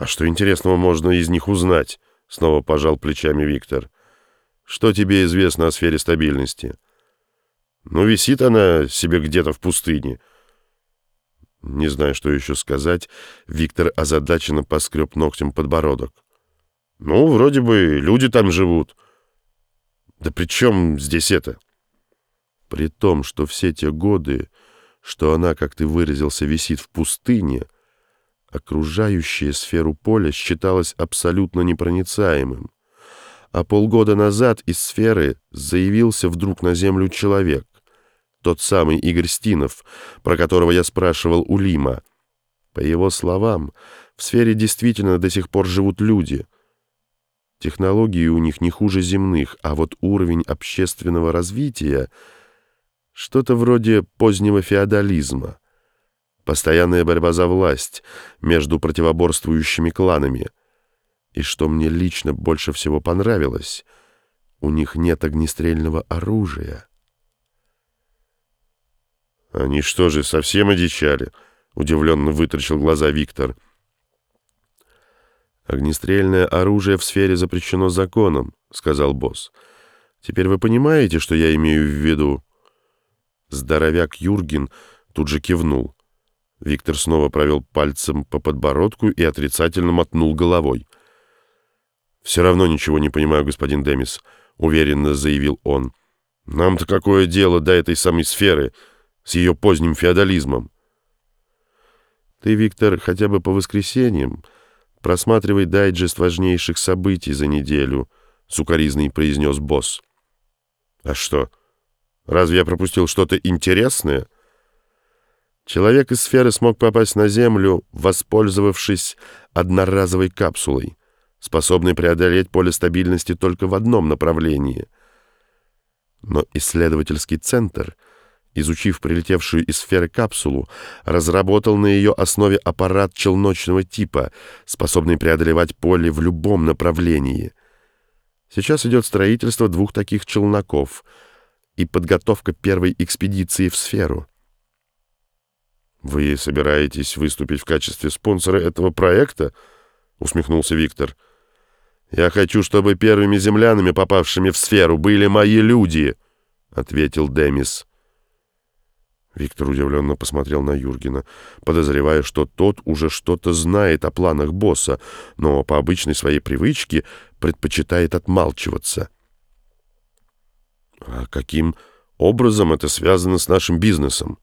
«А что интересного можно из них узнать?» — снова пожал плечами Виктор. «Что тебе известно о сфере стабильности?» «Ну, висит она себе где-то в пустыне». Не знаю, что еще сказать, Виктор озадаченно поскреб ногтем подбородок. «Ну, вроде бы люди там живут». «Да при чем здесь это?» При том, что все те годы, что она, как ты выразился, висит в пустыне — Окружающая сферу поля считалась абсолютно непроницаемым. А полгода назад из сферы заявился вдруг на Землю человек. Тот самый Игорь Стинов, про которого я спрашивал у Лима. По его словам, в сфере действительно до сих пор живут люди. Технологии у них не хуже земных, а вот уровень общественного развития — что-то вроде позднего феодализма. Постоянная борьба за власть между противоборствующими кланами. И что мне лично больше всего понравилось, у них нет огнестрельного оружия. «Они что же, совсем одичали?» — удивленно вытрачил глаза Виктор. «Огнестрельное оружие в сфере запрещено законом», — сказал босс. «Теперь вы понимаете, что я имею в виду?» Здоровяк Юрген тут же кивнул. Виктор снова провел пальцем по подбородку и отрицательно мотнул головой. «Все равно ничего не понимаю, господин Демис», — уверенно заявил он. «Нам-то какое дело до этой самой сферы с ее поздним феодализмом?» «Ты, Виктор, хотя бы по воскресеньям просматривай дайджест важнейших событий за неделю», — сукоризный произнес босс. «А что, разве я пропустил что-то интересное?» Человек из сферы смог попасть на Землю, воспользовавшись одноразовой капсулой, способной преодолеть поле стабильности только в одном направлении. Но исследовательский центр, изучив прилетевшую из сферы капсулу, разработал на ее основе аппарат челночного типа, способный преодолевать поле в любом направлении. Сейчас идет строительство двух таких челноков и подготовка первой экспедиции в сферу. «Вы собираетесь выступить в качестве спонсора этого проекта?» — усмехнулся Виктор. «Я хочу, чтобы первыми землянами, попавшими в сферу, были мои люди», — ответил Демис. Виктор удивленно посмотрел на Юргена, подозревая, что тот уже что-то знает о планах босса, но по обычной своей привычке предпочитает отмалчиваться. «А каким образом это связано с нашим бизнесом?»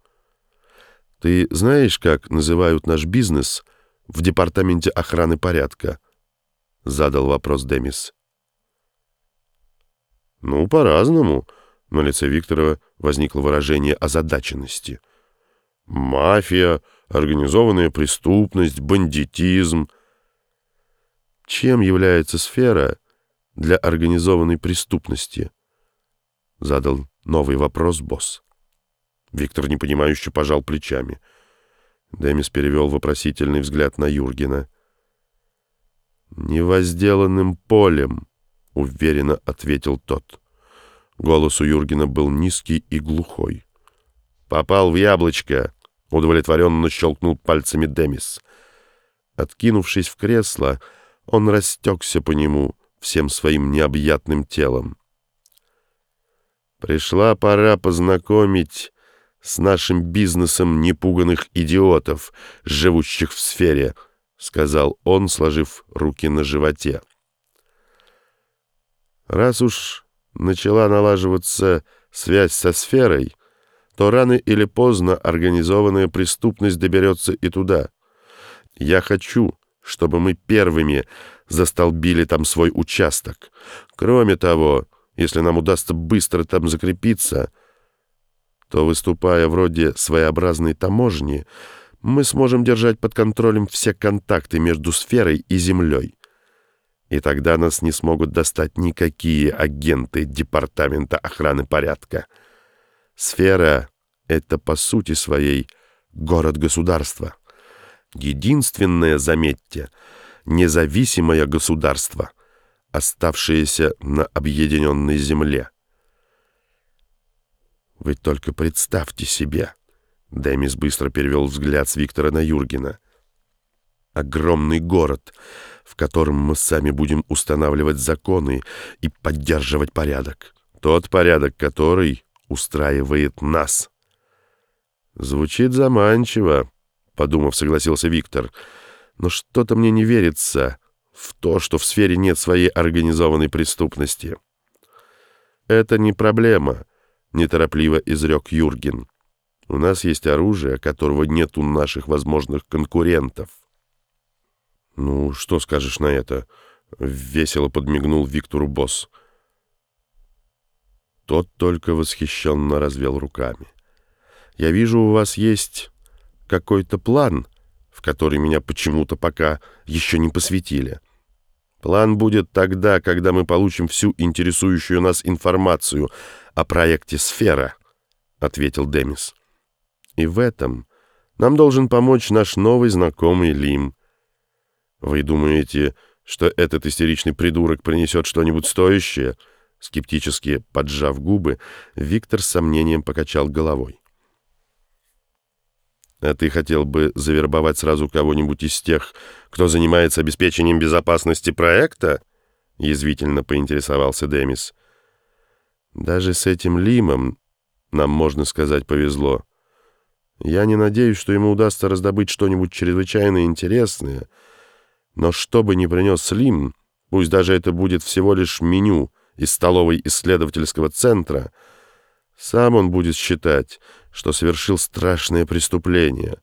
«Ты знаешь, как называют наш бизнес в департаменте охраны порядка?» — задал вопрос Демис. «Ну, по-разному», — на лице Викторова возникло выражение озадаченности. «Мафия, организованная преступность, бандитизм». «Чем является сфера для организованной преступности?» — задал новый вопрос босс. Виктор непонимающе пожал плечами. Демис перевел вопросительный взгляд на Юргена. «Невозделанным полем», — уверенно ответил тот. Голос у Юргена был низкий и глухой. «Попал в яблочко», — удовлетворенно щелкнул пальцами Демис. Откинувшись в кресло, он растекся по нему всем своим необъятным телом. Пришла пора познакомить с нашим бизнесом непуганных идиотов, живущих в сфере», — сказал он, сложив руки на животе. «Раз уж начала налаживаться связь со сферой, то рано или поздно организованная преступность доберется и туда. Я хочу, чтобы мы первыми застолбили там свой участок. Кроме того, если нам удастся быстро там закрепиться — то, выступая вроде своеобразной таможни, мы сможем держать под контролем все контакты между сферой и Землей. И тогда нас не смогут достать никакие агенты Департамента охраны порядка. Сфера — это, по сути своей, город-государство. Единственное, заметьте, независимое государство, оставшееся на объединенной земле — вы только представьте себе. Демис быстро перевел взгляд с Виктора на Юргена. огромный город, в котором мы сами будем устанавливать законы и поддерживать порядок. Тот порядок, который устраивает нас. Звучит заманчиво, подумав, согласился Виктор. Но что-то мне не верится в то, что в сфере нет своей организованной преступности. Это не проблема, неторопливо изрек Юрген. У нас есть оружие, которого нет у наших возможных конкурентов. «Ну, что скажешь на это?» — весело подмигнул Виктору босс. Тот только восхищенно развел руками. «Я вижу, у вас есть какой-то план, в который меня почему-то пока еще не посвятили. План будет тогда, когда мы получим всю интересующую нас информацию о проекте «Сфера», — ответил Демис. И в этом нам должен помочь наш новый знакомый Лим. Вы думаете, что этот истеричный придурок принесет что-нибудь стоящее? Скептически поджав губы, Виктор с сомнением покачал головой. А ты хотел бы завербовать сразу кого-нибудь из тех, кто занимается обеспечением безопасности проекта? Язвительно поинтересовался Демис. Даже с этим Лимом нам, можно сказать, повезло. Я не надеюсь, что ему удастся раздобыть что-нибудь чрезвычайно интересное, но что бы ни принес Лим, пусть даже это будет всего лишь меню из столовой исследовательского центра, сам он будет считать, что совершил страшное преступление.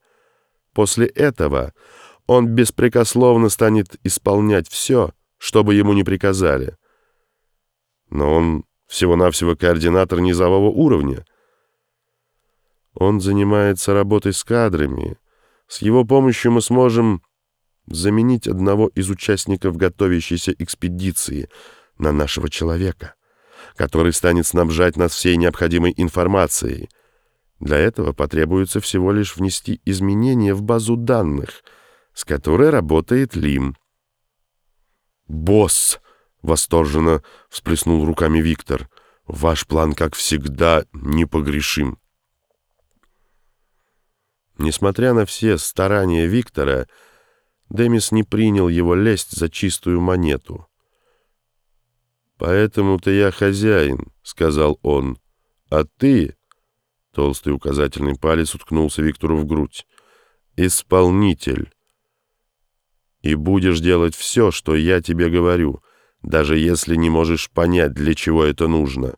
После этого он беспрекословно станет исполнять все, что бы ему ни приказали. Но он всего-навсего координатор низового уровня — он занимается работой с кадрами. С его помощью мы сможем заменить одного из участников готовящейся экспедиции на нашего человека, который станет снабжать нас всей необходимой информацией. Для этого потребуется всего лишь внести изменения в базу данных, с которой работает Лим. «Босс!» — восторженно всплеснул руками Виктор. «Ваш план, как всегда, непогрешим». Несмотря на все старания Виктора, Демис не принял его лесть за чистую монету. «Поэтому-то я хозяин», — сказал он, — «а ты...» — толстый указательный палец уткнулся Виктору в грудь. «Исполнитель. И будешь делать все, что я тебе говорю, даже если не можешь понять, для чего это нужно».